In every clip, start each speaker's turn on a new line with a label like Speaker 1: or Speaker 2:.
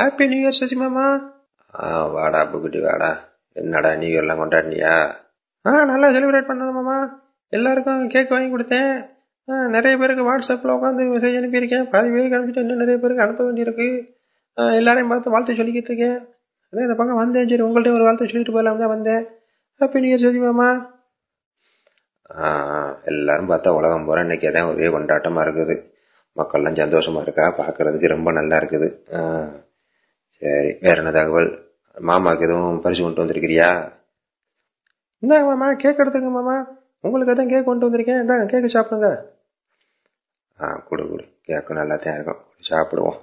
Speaker 1: Happy new year Sasi மாமா
Speaker 2: ஆ வாடா புகுட்டி வாடா. என்னடா நியூ இயர்லாம் கொண்டாடினியா?
Speaker 1: ஆ நல்லா செலிப்ரேட் பண்ணணும் மாமா எல்லாருக்கும் கேக் வாங்கி கொடுத்தேன். நிறைய பேருக்கு வாட்ஸ்அப்பில் உட்காந்து மெசேஜ் அனுப்பியிருக்கேன். பாதி பேருக்கு அனுப்பிச்சிட்டு இன்னும் நிறைய பேருக்கு அனுப்ப வேண்டியிருக்கு. எல்லாரையும் பார்த்து வாழ்த்து சொல்லிக்கிட்டு இருக்கேன். அதான் இந்த பக்கம் வந்தேன். சரி உங்கள்கிட்ட ஒரு வாழ்த்து சொல்லிட்டு போகலாம் தான் வந்தேன். ஹாப்பி நியூ இயர் சசி மாமா
Speaker 2: எல்லாரும் பார்த்தா உலகம் போற இன்னைக்கு அதான் ஒரே கொண்டாட்டமா இருக்குது. மக்கள்லாம் சந்தோஷமா இருக்கா? பார்க்கிறதுக்கு ரொம்ப நல்லா இருக்குது. ஆ, சரி வேற என்ன தகவல்? மாமாக்கு எதுவும் பரிசு கொண்டு வந்திருக்கிறியா?
Speaker 1: இந்தாங்க மாமா கேக் எடுத்துங்க மாமா. உங்களுக்கு எதுவும் கேக் கொண்டு வந்திருக்கேன். இந்தாங்க கேக்கு சாப்பிடுங்க.
Speaker 2: ஆ கொடு கொடு. கேட்கும் நல்லா தான் இருக்கும். சாப்பிடுவோம்.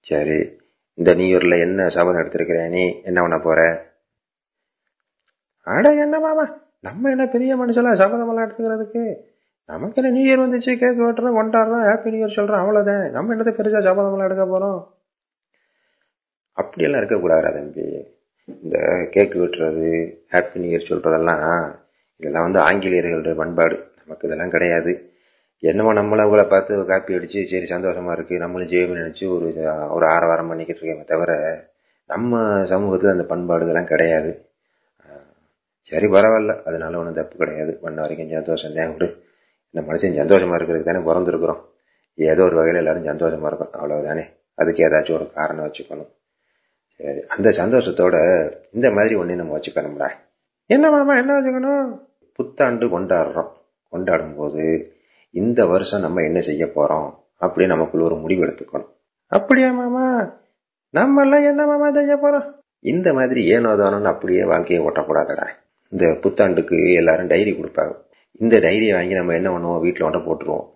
Speaker 2: சரி இந்த நியூ இயர்ல என்ன சபதம் எடுத்திருக்கிற நீ? என்ன பண்ண போற?
Speaker 1: அட என்ன மாமா? நம்ம என்ன பெரிய மனுஷலாம் சபதமெல்லாம் எடுத்துக்கிறதுக்கு? நமக்கு என்ன நியூ இயர் வந்துச்சு? கேக் வெட்டுறோம் கொண்டாடுறோம் ஹாப்பி நியூ இயர் சொல்றோம் அவ்வளோதான் நம்ம என்னத்தை பெருசா சபதமெல்லாம் எடுக்க போறோம்?
Speaker 2: அப்படியெல்லாம் இருக்கக்கூடாது தம்பி. இந்த கேக்கு வெட்டுறது ஹாப்பி நியூ இயர் சொல்றதெல்லாம் இதெல்லாம் வந்து ஆங்கிலேயர்களுடைய பண்பாடு. நமக்கு இதெல்லாம் கிடையாது. என்னமோ நம்மள அவங்கள பார்த்து காப்பி அடிச்சு சரி சந்தோஷமா இருக்கு. நம்மளும் ஜெயம் நினைச்சு ஒரு ஒரு ஆரவாரம் பண்ணிக்கிட்டு இருக்கேமே தவிர நம்ம சமூகத்தில் அந்த பண்பாடு இதெல்லாம் கிடையாது. சரி பரவாயில்ல. அதனால ஒன்றும் தப்பு கிடையாது. பண்ண வரைக்கும் சந்தோஷம் தான். விடு. இந்த மனுஷன் சந்தோஷமா இருக்கிறதுக்கு தானே பிறந்திருக்கிறோம். ஏதோ ஒரு வகையில் எல்லாரும் சந்தோஷமா இருக்கும் அவ்வளவுதானே. அதுக்கு ஏதாச்சும் ஒரு காரணம் வச்சுக்கணும். அந்த சந்தோஷத்தோட இந்த மாதிரி ஒண்ணு நம்ம வச்சுக்கணும்டா
Speaker 1: என்ன மாமா என்ன வச்சுக்கணும்?
Speaker 2: புத்தாண்டு கொண்டாடுறோம். கொண்டாடும் போது இந்த வருஷம் நம்ம என்ன செய்ய போறோம் அப்படின்னு நமக்குள்ள ஒரு முடிவு எடுத்துக்கணும்.
Speaker 1: அப்படியா மாமா? நம்ம எல்லாம் என்ன மாமா செய்ய போறோம்?
Speaker 2: இந்த மாதிரி ஏனோ தானோன்னு அப்படியே வாழ்க்கையை ஓட்டக்கூடாதுடா. இந்த புத்தாண்டுக்கு எல்லாரும் டைரி கொடுப்பாங்க. இந்த டைரியை வாங்கி நம்ம என்ன பண்ணுவோம்? வீட்டில் ஒன்றை போட்டுருவோம்.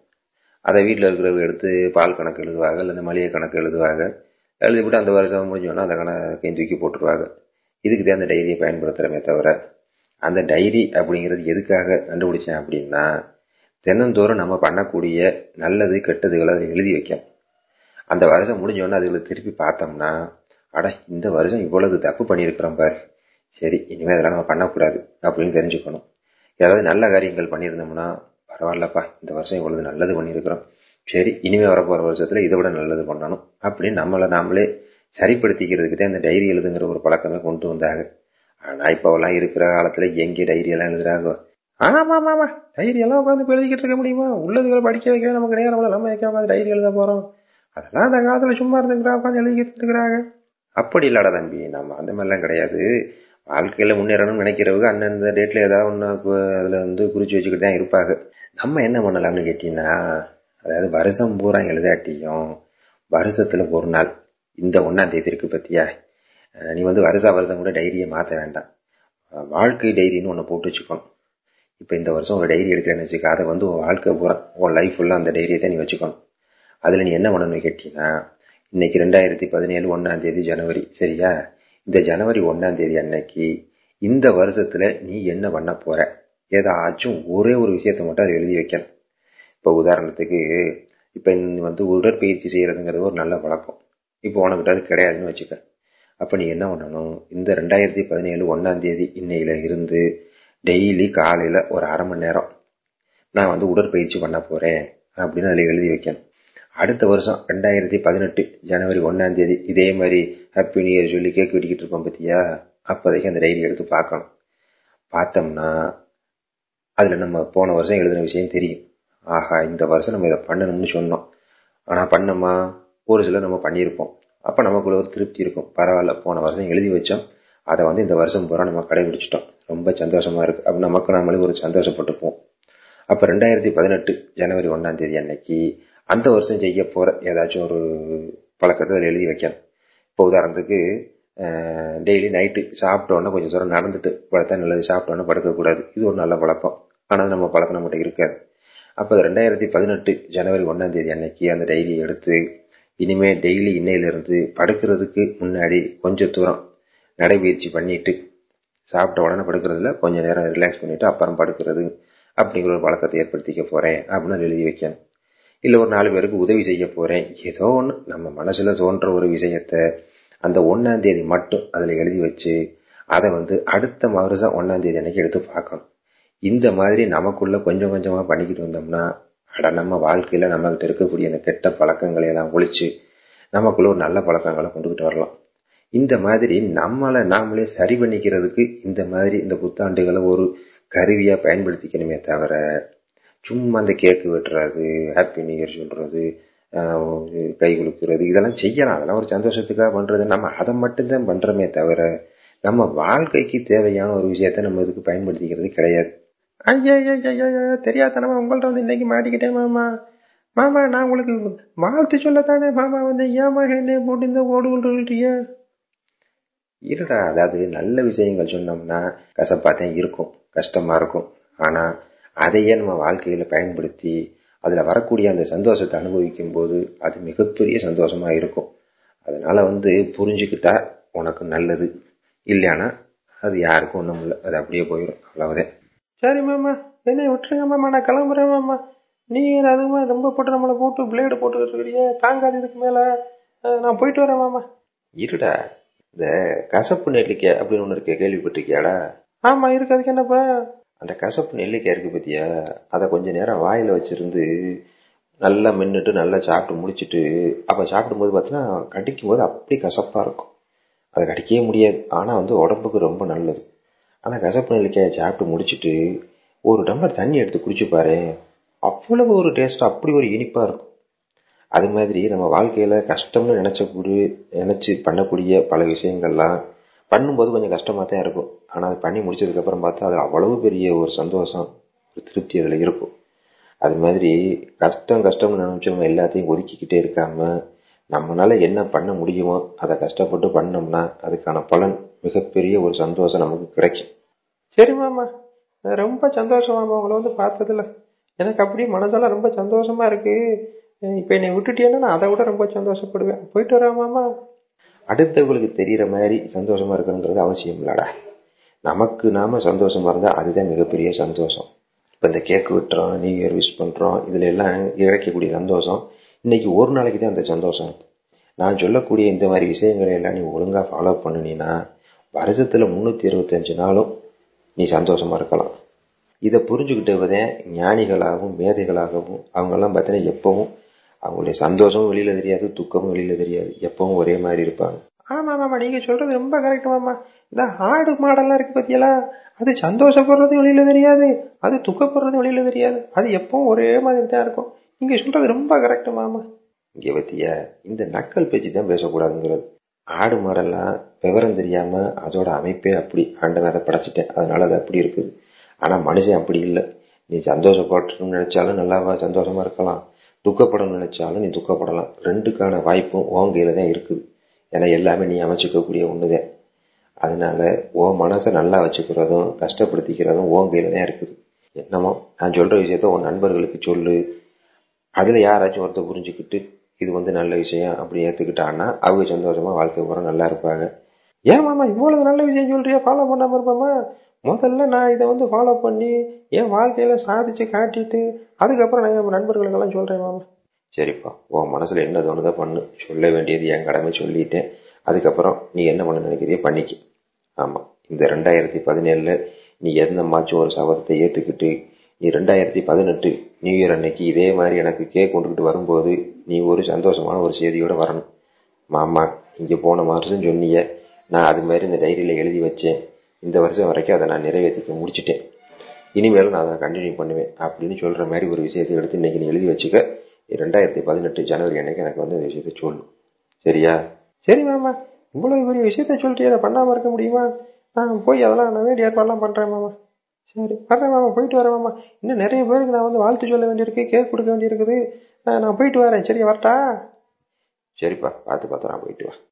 Speaker 2: அதை வீட்டில் இருக்கிறவங்க எடுத்து பால் கணக்கு எழுதுவாங்க இல்லை மளிகை கணக்கு எழுதுவாங்க. எழுதிவிட்டு அந்த வருஷம் முடிஞ்சோன்னா அந்த கணக்கையும் தூக்கி போட்டுருவாங்க. இதுக்கு தான் அந்த டைரியை பயன்படுத்துகிறோமே தவிர அந்த டைரி அப்படிங்கிறது எதுக்காக கண்டுபிடிச்சேன் அப்படின்னா தினந்தோறும் நம்ம பண்ணக்கூடிய நல்லது கெட்டதுகளை அதை எழுதி வைக்கணும். அந்த வருஷம் முடிஞ்சோடனே அதுகளை திருப்பி பார்த்தோம்னா அட இந்த வருஷம் இவ்வளவு தப்பு பண்ணியிருக்கிறோம் பாரு. சரி இனிமேல் அதெல்லாம் நம்ம பண்ணக்கூடாது அப்படின்னு தெரிஞ்சுக்கணும். ஏதாவது நல்ல காரியங்கள் பண்ணியிருந்தோம்னா பரவாயில்லப்பா இந்த வருஷம் இவ்வளவு நல்லது பண்ணியிருக்கிறோம். சரி இனிமே வரப்போற வருஷத்துல இதை விட நல்லது பண்ணணும் அப்படின்னு நம்மளை நாமளே சரிப்படுத்திக்கிறதுக்கு தான் இந்த டைரி எழுதுங்கிற ஒரு பழக்கமே கொண்டு வந்தாங்க. ஆனா இப்போலாம் இருக்கிற காலத்துல எங்கே டைரி எல்லாம் எழுதுறாங்க?
Speaker 1: ஆமா ஆமா டைரி எல்லாம் உட்காந்து எழுதிக்கிட்டு இருக்க முடியுமா? உள்ளதுகளை படிக்க வைக்கவே நமக்கு நேரம் நம்ம வைக்க உட்காந்து டைரி எழுத போறோம்? அதெல்லாம் அந்த காலத்துல சும்மா இருந்துக்கிறா உட்காந்து எழுதிக்கிட்டு இருக்கிறாங்க.
Speaker 2: அப்படி இல்லடா தம்பி நம்ம அந்த மாதிரிலாம் கிடையாது. வாழ்க்கையில முன்னேறணும்னு நினைக்கிறவங்க அந்தந்த டேட்ல ஏதாவது ஒன்று அதுல வந்து குறிச்சு வச்சுக்கிட்டு தான் இருப்பாங்க. நம்ம என்ன பண்ணலாம்னு கேட்டீங்கன்னா அதாவது வருஷம் பூரா எழுதாட்டியும் வருஷத்துல ஒரு நாள் இந்த ஒன்னாம் தேதி இருக்கு பத்தியா நீ வந்து வருஷா வருஷம் கூட டைரியை மாற்ற வேண்டாம். வாழ்க்கை டைரின்னு ஒன்று போட்டு வச்சுக்கணும் இப்போ இந்த வருஷம் ஒரு டைரி எடுக்கிறேன்னு வச்சுக்க அதை வந்து உன் வாழ்க்கை பூரா உன் லைஃப் ஃபுல்லாக அந்த டைரியை தான் நீ வச்சுக்கணும் அதில் நீ என்ன பண்ணணும்னு கேட்டீங்கன்னா இன்னைக்கு ரெண்டாயிரத்தி பதினேழு ஒன்னாம் தேதி ஜனவரி சரியா? இந்த ஜனவரி ஒன்னாம் தேதி அன்னைக்கு இந்த வருஷத்துல நீ என்ன பண்ண போற? ஏதாச்சும் ஒரே ஒரு விஷயத்தை மட்டும் அதை எழுதி வைக்கணும். இப்போ உதாரணத்துக்கு இப்போ நீ வந்து உடற்பயிற்சி செய்கிறதுங்கிறது ஒரு நல்ல பழக்கம் இப்போ உனக்கிட்ட அது கிடையாதுன்னு வச்சுக்க. அப்போ நீ என்ன பண்ணணும்? இந்த ரெண்டாயிரத்தி பதினேழு ஒன்றாந்தேதி இன்னையில் இருந்து டெய்லி காலையில் ஒரு அரை மணி நேரம் நான் வந்து உடற்பயிற்சி பண்ண போகிறேன் அப்படின்னு அதில் எழுதி வைக்கணும். அடுத்த வருஷம் ரெண்டாயிரத்தி பதினெட்டு ஜனவரி ஒன்றாந்தேதி இதே மாதிரி ஹாப்பி நியூ இயர் சொல்லி கேக் வெட்டிக்கிட்டு இருப்போம் பற்றியா அப்போதைக்கு அந்த டைரி எடுத்து பார்க்கணும். பார்த்தோம்னா அதில் நம்ம போன வருஷம் எழுதின விஷயம் தெரியும். ஆஹா இந்த வருஷம் நம்ம இதை பண்ணணும்னு சொன்னோம். ஆனால் பண்ணோமா? ஒரு சிலர் நம்ம பண்ணியிருப்போம். அப்போ நமக்குள்ள ஒரு திருப்தி இருக்கும். பரவாயில்ல போன வருஷம் எழுதி வச்சோம். அதை வந்து இந்த வருஷம் பூரா நம்ம கடைபிடிச்சிட்டோம். ரொம்ப சந்தோஷமா இருக்கு. அப்போ நமக்கு நாமளே ஒரு சந்தோஷப்பட்டுப்போம். அப்போ ரெண்டாயிரத்தி பதினெட்டு ஜனவரி ஒன்றாம் தேதி அன்னைக்கு அந்த வருஷம் செய்ய போற ஏதாச்சும் ஒரு பழக்கத்தை அதில் எழுதி வைக்கணும். இப்போ உதாரணத்துக்கு டெய்லி நைட்டு சாப்பிட்டோன்னே கொஞ்சம் தூரம் நடந்துட்டு படுத்தா நல்லது சாப்பிட்டோன்னே படுக்கக்கூடாது. இது ஒரு நல்ல பழக்கம். ஆனால் நம்ம பழக்கம் நம்மகிட்ட இருக்காது. அப்போ ரெண்டாயிரத்தி பதினெட்டு ஜனவரி ஒன்றாம் தேதி அன்னைக்கு அந்த டைரியை எடுத்து இனிமேல் டெய்லி இன்னையிலிருந்து படுக்கிறதுக்கு முன்னாடி கொஞ்சம் தூரம் நடைபயிற்சி பண்ணிட்டு சாப்பிட்ட உடனே படுக்கிறதுல கொஞ்ச நேரம் ரிலாக்ஸ் பண்ணிட்டு அப்புறம் படுக்கிறது அப்படிங்கிற ஒரு பழக்கத்தை ஏற்படுத்திக்க போகிறேன் அப்படின்னு எழுதி வைக்கணும். இல்லை ஒரு நாலு பேருக்கு உதவி செய்ய போகிறேன் ஏதோ ஒன்று நம்ம மனசில் தோன்ற ஒரு விஷயத்த அந்த ஒன்றாந்தேதி மட்டும் அதில் எழுதி வச்சு அதை வந்து அடுத்த மறுசா ஒன்றாந்தேதி அன்னைக்கு எடுத்து பார்க்கணும். இந்த மாதிரி நமக்குள்ள கொஞ்சம் கொஞ்சமா பண்ணிக்கிட்டு வந்தோம்னா அட நம்ம வாழ்க்கையில நம்மகிட்ட இருக்கக்கூடிய அந்த கெட்ட பழக்கங்களை எல்லாம் ஒழிச்சு நமக்குள்ள ஒரு நல்ல பழக்கங்களை கொண்டுகிட்டு வரலாம். இந்த மாதிரி நம்மளை நாமளே சரி பண்ணிக்கிறதுக்கு இந்த மாதிரி இந்த புத்தாண்டுகளை ஒரு கருவியா பயன்படுத்திக்கணுமே தவிர சும்மா அந்த கேக்கு வெட்டுறது ஹாப்பி நியூ இயர் சொல்றது கை குலுக்கிறது இதெல்லாம் செய்யலாம். அதெல்லாம் ஒரு சந்தோஷத்துக்காக பண்றது. நம்ம அதை மட்டும்தான் பண்றோமே தவிர நம்ம வாழ்க்கைக்கு தேவையான ஒரு விஷயத்த நம்ம இதுக்கு பயன்படுத்திக்கிறது கிடையாது.
Speaker 1: ஐயா ஐயா ஐயா தெரியாதனமா உங்கள்ட்ட வந்து இன்னைக்கு மாட்டிக்கிட்டேன் மாமா மாமா நான் உங்களுக்கு வாழ்த்து சொல்லத்தானே மாமா வந்து ஏமா என்னை போட்டு இந்த ஓடு
Speaker 2: இருடா அதாவது நல்ல விஷயங்கள் சொன்னோம்னா கசப்பாத்தான் இருக்கும் கஷ்டமா இருக்கும் ஆனா அதையே நம்ம வாழ்க்கையில பயன்படுத்தி அதுல வரக்கூடிய அந்த சந்தோஷத்தை அனுபவிக்கும் போது அது மிகப்பெரிய சந்தோஷமா இருக்கும் அதனால வந்து புரிஞ்சுக்கிட்டா உனக்கு நல்லது இல்லையானா அது யாருக்கும் ஒன்றும் இல்லை அது அப்படியே போயிடும் அவ்வளவுதான்
Speaker 1: சரி மாமா என்னை விட்டுருங்க மாமா நான் கிளம்புறேன் மாமா. நீ அதுவுமே ரொம்ப போட்டு நம்மளை போட்டு பிளேடு போட்டுக்கிட்டு இருக்கிறீங்க தாங்காது இதுக்கு மேல. நான் போயிட்டு வரேன் மாமா.
Speaker 2: இருடா இந்த கசப்பு நெல்லிக்காய் அப்படின்னு ஒன்று இருக்க கேள்விப்பட்டிருக்கியாடா?
Speaker 1: ஆமா இருக்கு. அதுக்கு என்னப்பா?
Speaker 2: அந்த கசப்பு நெல்லிக்காய் இருக்கு பத்தியா? அதை கொஞ்ச நேரம் வாயில வச்சிருந்து நல்லா மின்னுட்டு நல்லா சாப்பிட்டு முடிச்சிட்டு அப்ப சாப்பிடும்போது பார்த்தீங்கன்னா கடிக்கும் போது அப்படி கசப்பா இருக்கும். அதை கடிக்கவே முடியாது. ஆனா வந்து உடம்புக்கு ரொம்ப நல்லது. ஆனால் கசப்பு நெல்லிக்காயை சாப்பிட்டு முடிச்சிட்டு ஒரு டம்ளர் தண்ணி எடுத்து குடிச்சு பாரு. அவ்வளவு ஒரு டேஸ்ட் அப்படி ஒரு இனிப்பாக இருக்கும். அது மாதிரி நம்ம வாழ்க்கையில் கஷ்டம்னு நினச்சக்கூடிய நினச்சி பண்ணக்கூடிய பல விஷயங்கள்லாம் பண்ணும்போது கொஞ்சம் கஷ்டமாக தான் இருக்கும். ஆனால் அது பண்ணி முடிச்சதுக்கப்புறம் பார்த்தா அது அவ்வளவு பெரிய ஒரு சந்தோஷம் ஒரு திருப்தி அதில் இருக்கும். அது மாதிரி கஷ்டம் கஷ்டம்னு நினச்சவங்க எல்லாத்தையும் ஒதுக்கிக்கிட்டே இருக்காமல் நம்மளால என்ன பண்ண முடியுமோ அதை கஷ்டப்பட்டு பண்ணோம்னா அதுக்கான பலன் மிகப்பெரிய ஒரு சந்தோஷம் நமக்கு கிடைக்கும்.
Speaker 1: சரி மாமா ரொம்ப சந்தோஷம் மாமா உங்களை வந்து பார்த்ததுல எனக்கு அப்படியே மனதெல்லாம் ரொம்ப சந்தோஷமா இருக்கு. இப்ப என்னை விட்டுட்டேன்னா நான் அதை விட ரொம்ப சந்தோஷப்படுவேன். போயிட்டு மாமா.
Speaker 2: அடுத்தவங்களுக்கு தெரியற மாதிரி சந்தோஷமா இருக்கணுங்கிறது அவசியம் இல்லடா. நமக்கு நாம சந்தோஷமா இருந்தா அதுதான் மிகப்பெரிய சந்தோஷம். இப்ப இந்த கேக் விட்டுறோம் நியூ இயர் விஷ் பண்றோம் இதுல எல்லாம் இழைக்கக்கூடிய சந்தோஷம். இன்னைக்கு ஒரு நாளைக்கு தான் அந்த சந்தோஷம் இருக்கு. நான் சொல்லக்கூடிய இந்த மாதிரி விஷயங்களை எல்லாம் நீ ஒழுங்கா ஃபாலோ பண்ணினா வருஷத்துல முன்னூத்தி இருபத்தஞ்சு நாளும் நீ சந்தோஷமா இருக்கலாம். இதை புரிஞ்சுக்கிட்டவதே ஞானிகளாகவும் மேதைகளாகவும் அவங்கெல்லாம் பார்த்தீங்கன்னா எப்பவும் அவங்களுடைய சந்தோஷமும் வெளியில தெரியாது துக்கமும் வெளியில தெரியாது. எப்பவும் ஒரே மாதிரி இருப்பாங்க.
Speaker 1: ஆமா மாமா நீங்க சொல்றது ரொம்ப கரெக்ட் மாமா. இந்த ஆடு மாடெல்லாம் இருக்கு பத்தியெல்லாம் அது சந்தோஷப்படுறதும் வெளியில தெரியாது. அது துக்கப்படுறதும் வெளியில தெரியாது. அது எப்பவும் ஒரே மாதிரி தான் இருக்கும். நீங்க சொல்றது ரொம்ப கரெக்ட் மாமா.
Speaker 2: இங்க பத்தியா இந்த நக்கல் பேச்சு தான் பேசக்கூடாதுங்கிறது. ஆடு மாடெல்லாம் விவரம் தெரியாம அதோட அமைப்பே அப்படி ஆண்டவன் அதை படைச்சிட்டேன். அதனால அது அப்படி இருக்குது. ஆனா மனுஷன் அப்படி இல்லை. நீ சந்தோஷப்படணும்னு நினைச்சாலும் நல்லாவா சந்தோஷமா இருக்கலாம். துக்கப்படணும்னு நினைச்சாலும் நீ துக்கப்படலாம். ரெண்டுக்கான வாய்ப்பும் உன் தான் இருக்குது. ஏன்னா எல்லாமே நீ அமைச்சுக்கக்கூடிய ஒண்ணுதான் அதனால உன் மனசை நல்லா வச்சுக்கிறதும் கஷ்டப்படுத்திக்கிறதும் உன் தான் இருக்குது. என்னமோ நான் சொல்ற விஷயத்த உன் நண்பர்களுக்கு சொல்லு. அதுல யாராச்சும் ஒருத்தர் புரிஞ்சுக்கிட்டு இது வந்து நல்ல விஷயம் அப்படி ஏற்றுக்கிட்டான்னா அவங்க சந்தோஷமா வாழ்க்கை பூரா நல்லா இருப்பாங்க.
Speaker 1: ஏன் மாமா இவ்வளவு நல்ல விஷயம் சொல்கிறியா ஃபாலோ பண்ணாமல் இருப்பாமா முதல்ல நான் இதை வந்து ஃபாலோ பண்ணி என் வாழ்க்கையில் சாதிச்சு காட்டிட்டு அதுக்கப்புறம் நான் என் நண்பர்களுக்கெல்லாம் சொல்கிறேன் மாமா.
Speaker 2: சரிப்பா உன் மனசில் என்ன தோணுதோ பண்ணு. சொல்ல வேண்டியது என் கடமை சொல்லிட்டேன். அதுக்கப்புறம் நீ என்ன பண்ண நினைக்கிறியோ பண்ணிக்க. ஆமாம் இந்த ரெண்டாயிரத்தி பதினேழில் நீ எந்த மாச்சும் ஒரு சபதத்தை ஏற்றுக்கிட்டு நீ ரெண்டாயிரத்தி பதினெட்டு நியூ இயர் அன்னைக்கு இதே மாதிரி எனக்கு கேக் கொண்டுகிட்டு வரும்போது நீ ஒரு சந்தோஷமான ஒரு செய்தியோட வரணும். மாமா இங்க போன மாதம் சொன்னிய நான் அது மாதிரி இந்த டைரியில எழுதி வச்சேன். இந்த வருஷம் வரைக்கும் அதை நான் நிறைவேற்றிக்க முடிச்சிட்டேன். இனிமேல் நான் அதை கண்டினியூ பண்ணுவேன் அப்படின்னு சொல்ற மாதிரி ஒரு விஷயத்தை எடுத்து இன்னைக்கு நீ எழுதி வச்சுக்க. ரெண்டாயிரத்தி பதினெட்டு ஜனவரி அன்னைக்கு எனக்கு வந்து இந்த விஷயத்தை சொல்லணும் சரியா?
Speaker 1: சரி மாமா. இவ்வளவு பெரிய விஷயத்த சொல்லிட்டு அதை பண்ணாம இருக்க முடியுமா? நான் போய் அதெல்லாம் நான் வேண்டிய ஏற்பாடுலாம் பண்றேன் மாமா. சரி வரேன் மாமா போயிட்டு வரேன் மாமா இன்னும் நிறைய பேருக்கு நான் வந்து வாழ்த்து சொல்ல வேண்டியிருக்கு கேக் கொடுக்க வேண்டியிருக்குது. நான் போயிட்டு வரேன். சரி வரட்டா?
Speaker 2: சரிப்பா பார்த்து பார்த்து நான் போயிட்டு வா